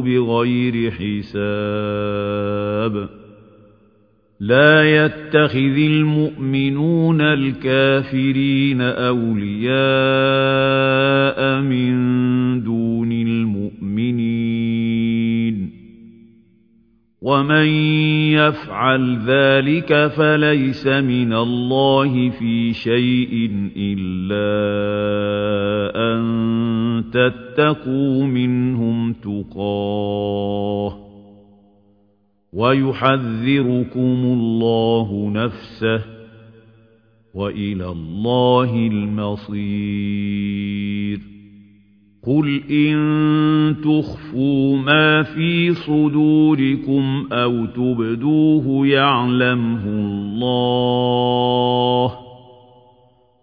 بغير حساب. لا يتخذ المؤمنون الكافرين أولياء من دون المؤمنين. ومن يفعل ذلك فليس من الله في شيء إلا أن تتقوا منهم تقاه ويحذركم الله نفسه وإلى الله المصير. قل إن تخفوا ما في صدوركم أو تبدوه يعلمه الله